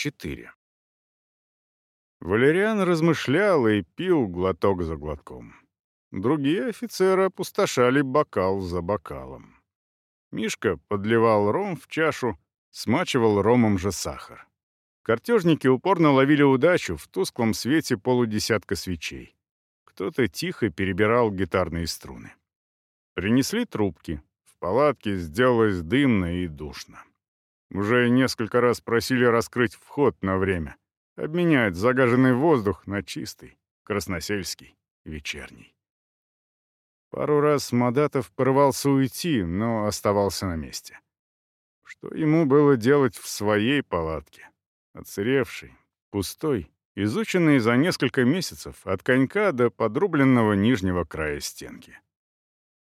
4. Валериан размышлял и пил глоток за глотком. Другие офицеры опустошали бокал за бокалом. Мишка подливал ром в чашу, смачивал ромом же сахар. Картежники упорно ловили удачу в тусклом свете полудесятка свечей. Кто-то тихо перебирал гитарные струны. Принесли трубки. В палатке сделалось дымно и душно. Уже несколько раз просили раскрыть вход на время, обменять загаженный воздух на чистый, красносельский, вечерний. Пару раз Мадатов порывался уйти, но оставался на месте. Что ему было делать в своей палатке? Оцаревший, пустой, изученный за несколько месяцев от конька до подрубленного нижнего края стенки.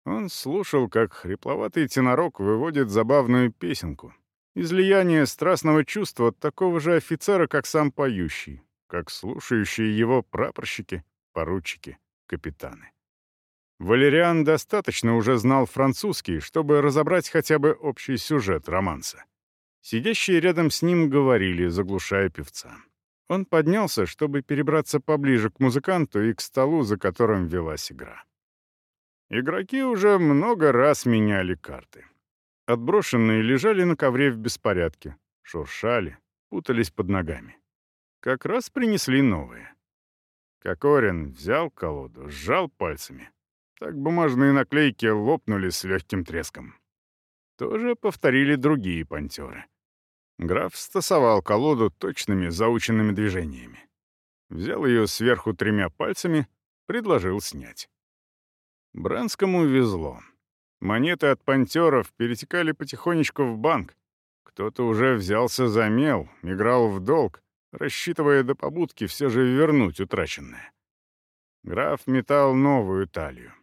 Он слушал, как хрипловатый тенорок выводит забавную песенку, Излияние страстного чувства такого же офицера, как сам поющий, как слушающие его прапорщики, поручики, капитаны. Валериан достаточно уже знал французский, чтобы разобрать хотя бы общий сюжет романса. Сидящие рядом с ним говорили, заглушая певца. Он поднялся, чтобы перебраться поближе к музыканту и к столу, за которым велась игра. Игроки уже много раз меняли карты. Отброшенные лежали на ковре в беспорядке, шуршали, путались под ногами. Как раз принесли новые. Кокорин взял колоду, сжал пальцами. Так бумажные наклейки лопнули с легким треском. Тоже повторили другие пантеры. Граф стасовал колоду точными заученными движениями. Взял ее сверху тремя пальцами, предложил снять. Бранскому везло. Монеты от пантеров перетекали потихонечку в банк. Кто-то уже взялся за мел, играл в долг, рассчитывая до побудки все же вернуть утраченное. Граф метал новую талию.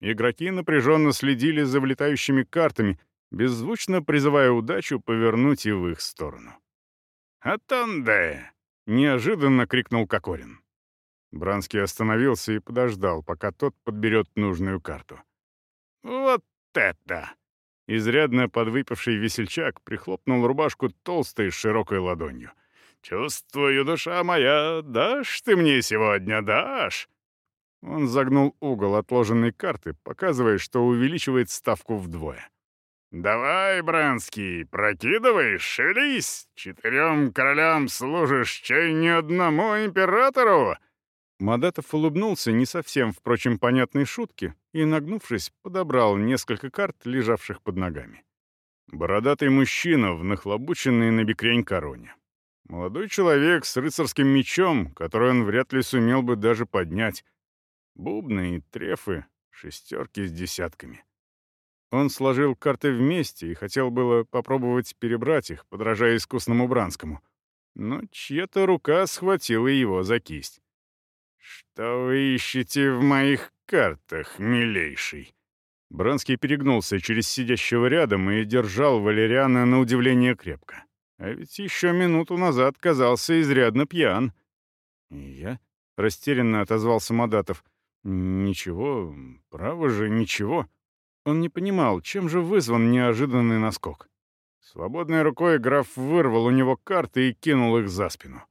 Игроки напряженно следили за влетающими картами, беззвучно призывая удачу повернуть и в их сторону. «Атанде!» — неожиданно крикнул Кокорин. Бранский остановился и подождал, пока тот подберет нужную карту. «Вот это!» Изрядно подвыпивший весельчак прихлопнул рубашку толстой широкой ладонью. «Чувствую, душа моя, дашь ты мне сегодня, дашь?» Он загнул угол отложенной карты, показывая, что увеличивает ставку вдвое. «Давай, Бранский, прокидывай, шелись! Четырем королям служишь, чай ни одному императору!» Мадатов улыбнулся не совсем, впрочем, понятной шутке и, нагнувшись, подобрал несколько карт, лежавших под ногами. Бородатый мужчина в нахлобученной на бекрень короне. Молодой человек с рыцарским мечом, который он вряд ли сумел бы даже поднять. Бубны и трефы, шестерки с десятками. Он сложил карты вместе и хотел было попробовать перебрать их, подражая искусному Бранскому. Но чья-то рука схватила его за кисть. «Что вы ищете в моих картах, милейший?» Бронский перегнулся через сидящего рядом и держал Валериана на удивление крепко. А ведь еще минуту назад казался изрядно пьян. «Я?» — растерянно отозвался Мадатов. «Ничего, право же, ничего». Он не понимал, чем же вызван неожиданный наскок. Свободной рукой граф вырвал у него карты и кинул их за спину.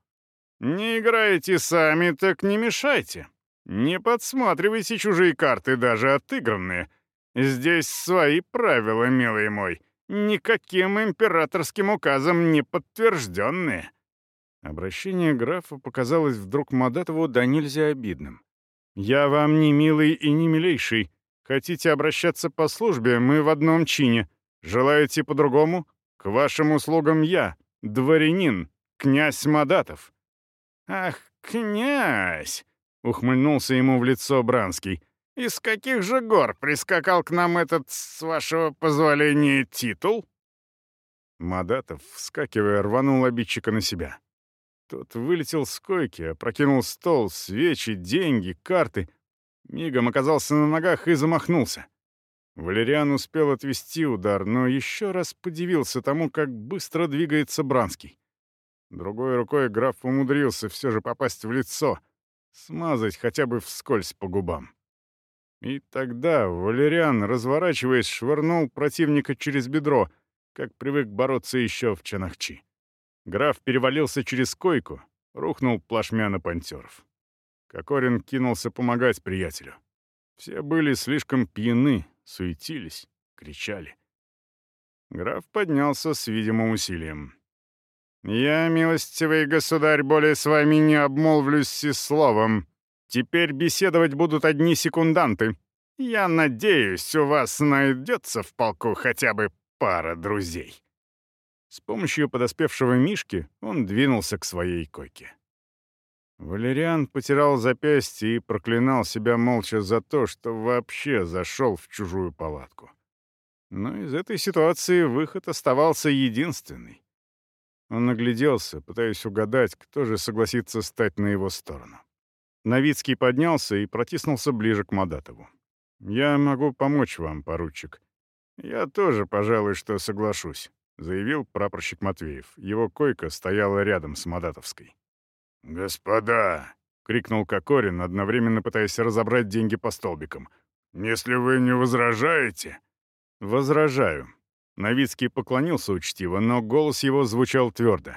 «Не играете сами, так не мешайте. Не подсматривайте чужие карты, даже отыгранные. Здесь свои правила, милый мой, никаким императорским указом не подтвержденные». Обращение графа показалось вдруг Мадатову да нельзя обидным. «Я вам не милый и не милейший. Хотите обращаться по службе, мы в одном чине. Желаете по-другому? К вашим услугам я, дворянин, князь Мадатов». «Ах, князь!» — ухмыльнулся ему в лицо Бранский. «Из каких же гор прискакал к нам этот, с вашего позволения, титул?» Мадатов, вскакивая, рванул обидчика на себя. Тот вылетел с койки, опрокинул стол, свечи, деньги, карты. Мигом оказался на ногах и замахнулся. Валериан успел отвести удар, но еще раз подивился тому, как быстро двигается Бранский. Другой рукой граф умудрился все же попасть в лицо, смазать хотя бы вскользь по губам. И тогда Валериан, разворачиваясь, швырнул противника через бедро, как привык бороться еще в Чанахчи. Граф перевалился через койку, рухнул плашмя на пантеров. Кокорин кинулся помогать приятелю. Все были слишком пьяны, суетились, кричали. Граф поднялся с видимым усилием. «Я, милостивый государь, более с вами не обмолвлюсь и словом. Теперь беседовать будут одни секунданты. Я надеюсь, у вас найдется в полку хотя бы пара друзей». С помощью подоспевшего Мишки он двинулся к своей койке. Валериан потирал запястье и проклинал себя молча за то, что вообще зашел в чужую палатку. Но из этой ситуации выход оставался единственный. Он нагляделся, пытаясь угадать, кто же согласится стать на его сторону. Новицкий поднялся и протиснулся ближе к Мадатову. «Я могу помочь вам, поручик. Я тоже, пожалуй, что соглашусь», — заявил прапорщик Матвеев. Его койка стояла рядом с Мадатовской. «Господа!» — крикнул Кокорин, одновременно пытаясь разобрать деньги по столбикам. «Если вы не возражаете...» «Возражаю», Новицкий поклонился учтиво, но голос его звучал твердо.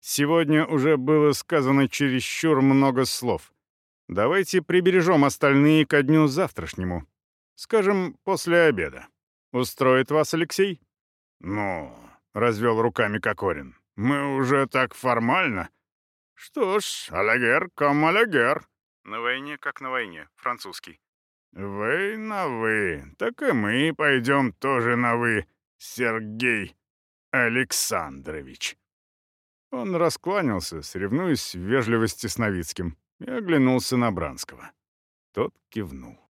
«Сегодня уже было сказано чересчур много слов. Давайте прибережем остальные ко дню завтрашнему. Скажем, после обеда. Устроит вас Алексей?» «Ну...» — развел руками Кокорин. «Мы уже так формально...» «Что ж, алягер ком алягер». «На войне, как на войне, французский». «Вы на вы, так и мы пойдем тоже на вы», Сергей Александрович». Он раскланялся, соревнуясь в вежливости с Новицким, и оглянулся на Бранского. Тот кивнул.